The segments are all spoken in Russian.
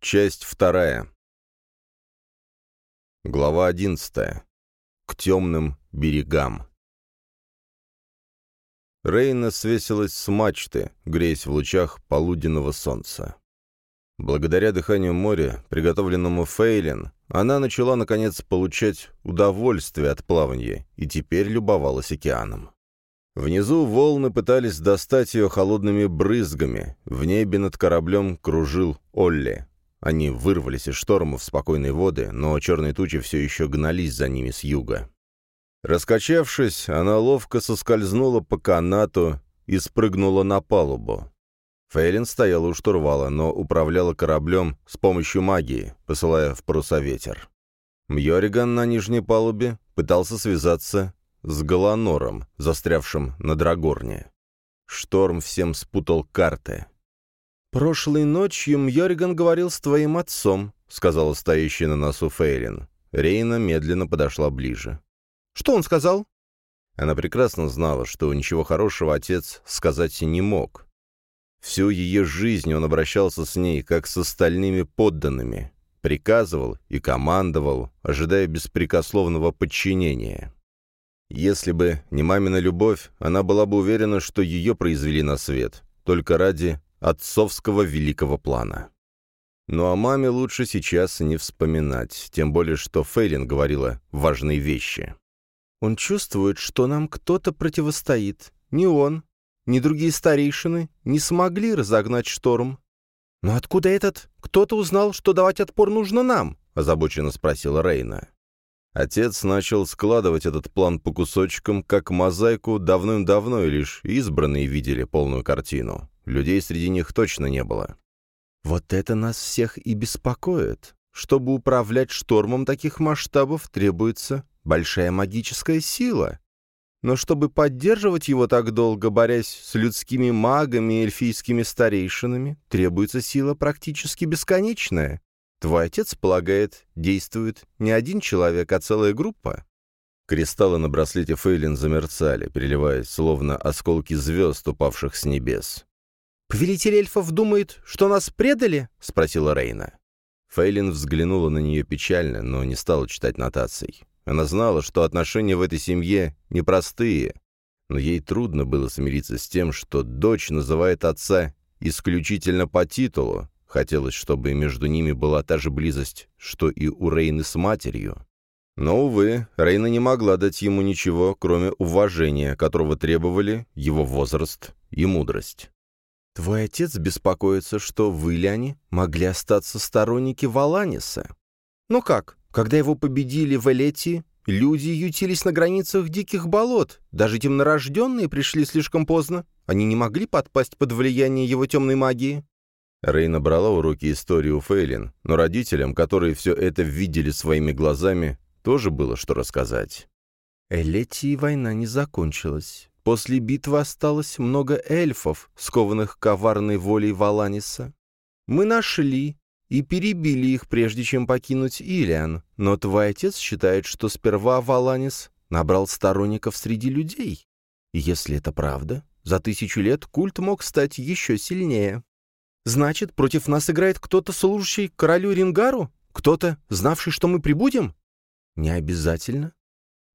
Часть вторая. Глава одиннадцатая. К темным берегам. Рейна свесилась с мачты, греясь в лучах полуденного солнца. Благодаря дыханию моря, приготовленному Фейлин, она начала, наконец, получать удовольствие от плавания и теперь любовалась океаном. Внизу волны пытались достать ее холодными брызгами, в небе над кораблем кружил Олли. Они вырвались из шторма в спокойные воды, но черные тучи все еще гнались за ними с юга. Раскачавшись, она ловко соскользнула по канату и спрыгнула на палубу. Фейлин стояла у штурвала, но управляла кораблем с помощью магии, посылая в паруса ветер. Мьориган на нижней палубе пытался связаться с Галанором, застрявшим на Драгорне. Шторм всем спутал карты. «Прошлой ночью Мьориган говорил с твоим отцом», — сказала стоящая на носу Фейлин. Рейна медленно подошла ближе. Что он сказал?» Она прекрасно знала, что ничего хорошего отец сказать не мог. Всю ее жизнь он обращался с ней, как с остальными подданными, приказывал и командовал, ожидая беспрекословного подчинения. Если бы не мамина любовь, она была бы уверена, что ее произвели на свет, только ради отцовского великого плана. Но о маме лучше сейчас не вспоминать, тем более что Фейлин говорила важные вещи. Он чувствует, что нам кто-то противостоит. Ни он, ни другие старейшины не смогли разогнать шторм. «Но откуда этот кто-то узнал, что давать отпор нужно нам?» — озабоченно спросила Рейна. Отец начал складывать этот план по кусочкам, как мозаику давным-давно, и лишь избранные видели полную картину. Людей среди них точно не было. «Вот это нас всех и беспокоит. Чтобы управлять штормом таких масштабов, требуется большая магическая сила. Но чтобы поддерживать его так долго, борясь с людскими магами и эльфийскими старейшинами, требуется сила практически бесконечная. Твой отец, полагает, действует не один человек, а целая группа. Кристаллы на браслете Фейлин замерцали, переливаясь, словно осколки звезд, упавших с небес. «Повелитель эльфов думает, что нас предали?» — спросила Рейна. Фейлин взглянула на нее печально, но не стала читать нотаций. Она знала, что отношения в этой семье непростые, но ей трудно было смириться с тем, что дочь называет отца исключительно по титулу. Хотелось, чтобы между ними была та же близость, что и у Рейны с матерью. Но, увы, Рейна не могла дать ему ничего, кроме уважения, которого требовали его возраст и мудрость. «Твой отец беспокоится, что вы, Ляне, могли остаться сторонники Валаниса. Ну как, когда его победили в Элетии, люди ютились на границах диких болот. Даже темнорожденные пришли слишком поздно. Они не могли подпасть под влияние его темной магии. Рейна брала уроки истории у Фейлин, но родителям, которые все это видели своими глазами, тоже было что рассказать. Элетии война не закончилась. После битвы осталось много эльфов, скованных коварной волей Валаниса. Мы нашли и перебили их, прежде чем покинуть Илиан. Но твой отец считает, что сперва Валанис набрал сторонников среди людей. И если это правда, за тысячу лет культ мог стать еще сильнее. Значит, против нас играет кто-то, служащий королю Рингару? Кто-то, знавший, что мы прибудем? Не обязательно.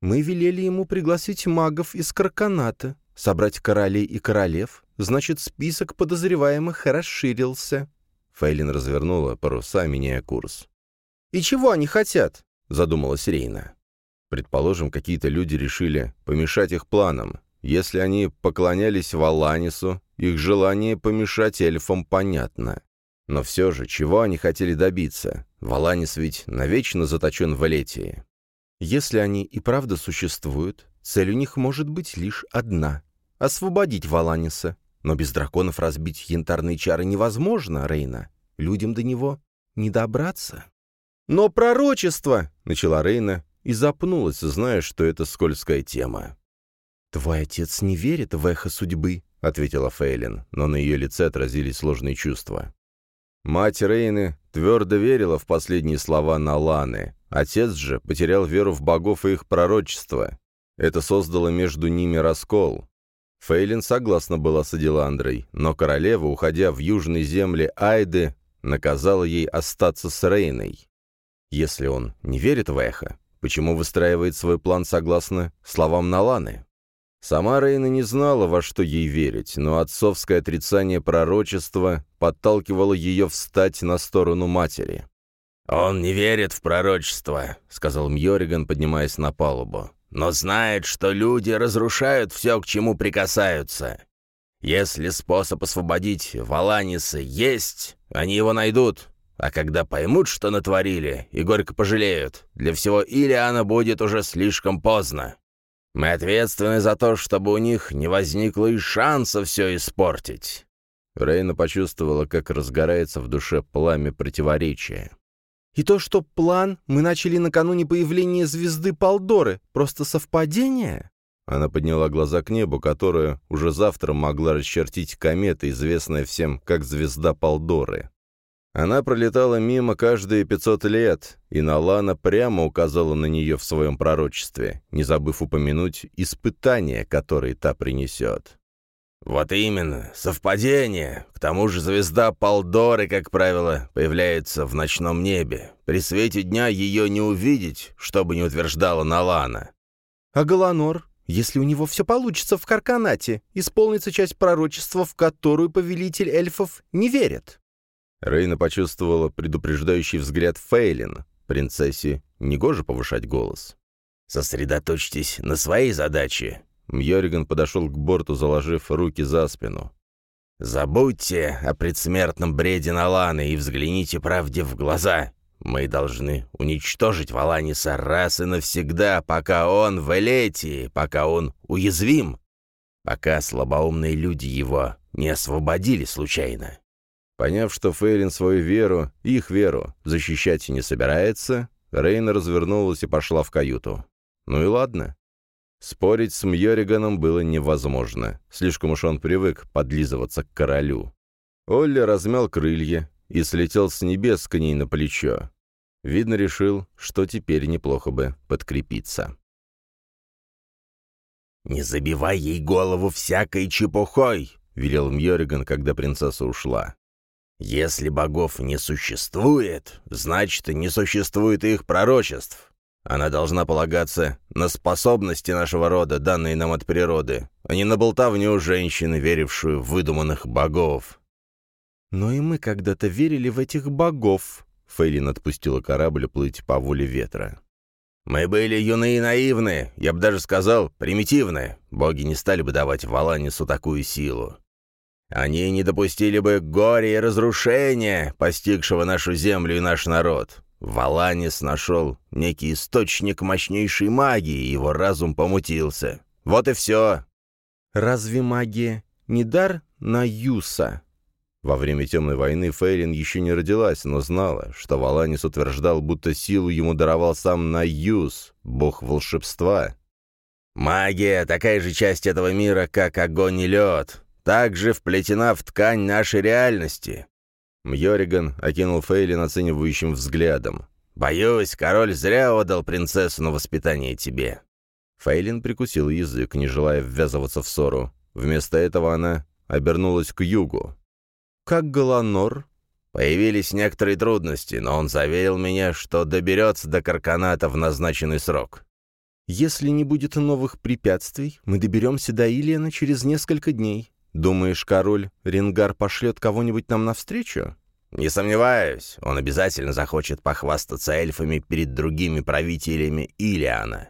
Мы велели ему пригласить магов из Карканата, собрать королей и королев, значит, список подозреваемых расширился. Фейлин развернула паруса, меняя курс. «И чего они хотят?» — задумалась Рейна. Предположим, какие-то люди решили помешать их планам. Если они поклонялись Валанису, их желание помешать эльфам понятно. Но все же, чего они хотели добиться? Валанис ведь навечно заточен в Элетии. Если они и правда существуют, цель у них может быть лишь одна — освободить Валаниса, но без драконов разбить янтарные чары невозможно, Рейна. Людям до него не добраться. «Но пророчество!» — начала Рейна и запнулась, зная, что это скользкая тема. «Твой отец не верит в эхо судьбы», — ответила Фейлин, но на ее лице отразились сложные чувства. Мать Рейны твердо верила в последние слова Наланы. Отец же потерял веру в богов и их пророчество. Это создало между ними раскол. Фейлин согласна была с Аделандрой, но королева, уходя в южные земли Айды, наказала ей остаться с Рейной. Если он не верит в эхо, почему выстраивает свой план согласно словам Наланы? Сама Рейна не знала, во что ей верить, но отцовское отрицание пророчества подталкивало ее встать на сторону матери. «Он не верит в пророчество», — сказал Мьориган, поднимаясь на палубу, «но знает, что люди разрушают все, к чему прикасаются. Если способ освободить Валаниса есть, они его найдут, а когда поймут, что натворили, и горько пожалеют, для всего Илиана будет уже слишком поздно. Мы ответственны за то, чтобы у них не возникло и шанса все испортить». Рейна почувствовала, как разгорается в душе пламя противоречия. «И то, что план мы начали накануне появления звезды Полдоры, просто совпадение?» Она подняла глаза к небу, которое уже завтра могла расчертить комета, известная всем как звезда Полдоры. Она пролетала мимо каждые 500 лет, и Налана прямо указала на нее в своем пророчестве, не забыв упомянуть испытания, которые та принесет. «Вот именно, совпадение. К тому же звезда Полдоры, как правило, появляется в ночном небе. При свете дня ее не увидеть, что бы ни утверждала Налана». «А Галанор? Если у него все получится в Карканате, исполнится часть пророчества, в которую повелитель эльфов не верит». Рейна почувствовала предупреждающий взгляд Фейлин. Принцессе негоже повышать голос. «Сосредоточьтесь на своей задаче». Мьориган подошел к борту, заложив руки за спину. «Забудьте о предсмертном бреде Наланы и взгляните правде в глаза. Мы должны уничтожить Валаниса раз и навсегда, пока он в Элетии, пока он уязвим, пока слабоумные люди его не освободили случайно. Поняв, что Фейлин свою веру, их веру, защищать не собирается, Рейна развернулась и пошла в каюту. Ну и ладно. Спорить с Мьориганом было невозможно. Слишком уж он привык подлизываться к королю. Олли размял крылья и слетел с небес к ней на плечо. Видно, решил, что теперь неплохо бы подкрепиться. «Не забивай ей голову всякой чепухой!» — велел Мьориган, когда принцесса ушла. Если богов не существует, значит, не существует их пророчеств. Она должна полагаться на способности нашего рода, данные нам от природы, а не на болтовню женщины, верившую в выдуманных богов. «Но и мы когда-то верили в этих богов», — Фейлин отпустила корабль плыть по воле ветра. «Мы были юны и наивны, я бы даже сказал, примитивны. Боги не стали бы давать Валанису такую силу. Они не допустили бы горя и разрушения, постигшего нашу землю и наш народ. Валанис нашел некий источник мощнейшей магии, и его разум помутился. Вот и все. Разве магия не дар на Юса? Во время Темной войны Фейлин еще не родилась, но знала, что Валанис утверждал, будто силу ему даровал сам Наюс, бог волшебства. «Магия — такая же часть этого мира, как огонь и лед также вплетена в ткань нашей реальности». Мьориган окинул Фейлин оценивающим взглядом. «Боюсь, король зря отдал принцессу на воспитание тебе». Фейлин прикусил язык, не желая ввязываться в ссору. Вместо этого она обернулась к югу. «Как Галанор?» «Появились некоторые трудности, но он заверил меня, что доберется до Карканата в назначенный срок». «Если не будет новых препятствий, мы доберемся до Илиана через несколько дней. Думаешь, король Рингар пошлет кого-нибудь нам навстречу? Не сомневаюсь, он обязательно захочет похвастаться эльфами перед другими правителями Илиана.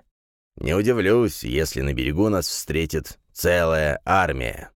Не удивлюсь, если на берегу нас встретит целая армия.